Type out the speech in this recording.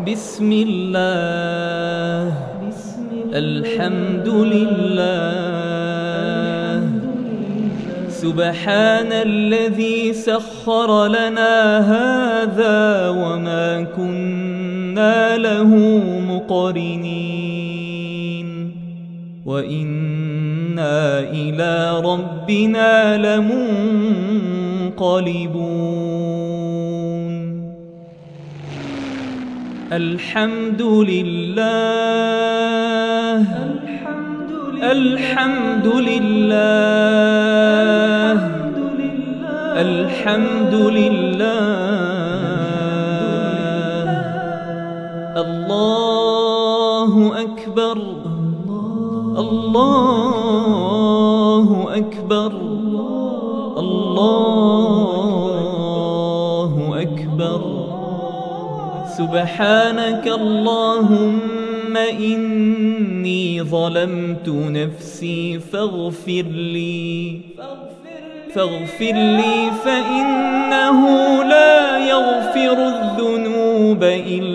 بسم الله. الحمد لله. سبحان الذي سخر لنا هذا وما كنا له مقرنين. وإنا إلى ربنا لمنقلبون. الحمد لله الحمد لله الحمد لله الله أكبر. الله أكبر. الله أكبر. سبحانك اللهم إني ظلمت نفسي فاغفر لي. فاغفر لي فإنه لا يغفر الذنوب إلا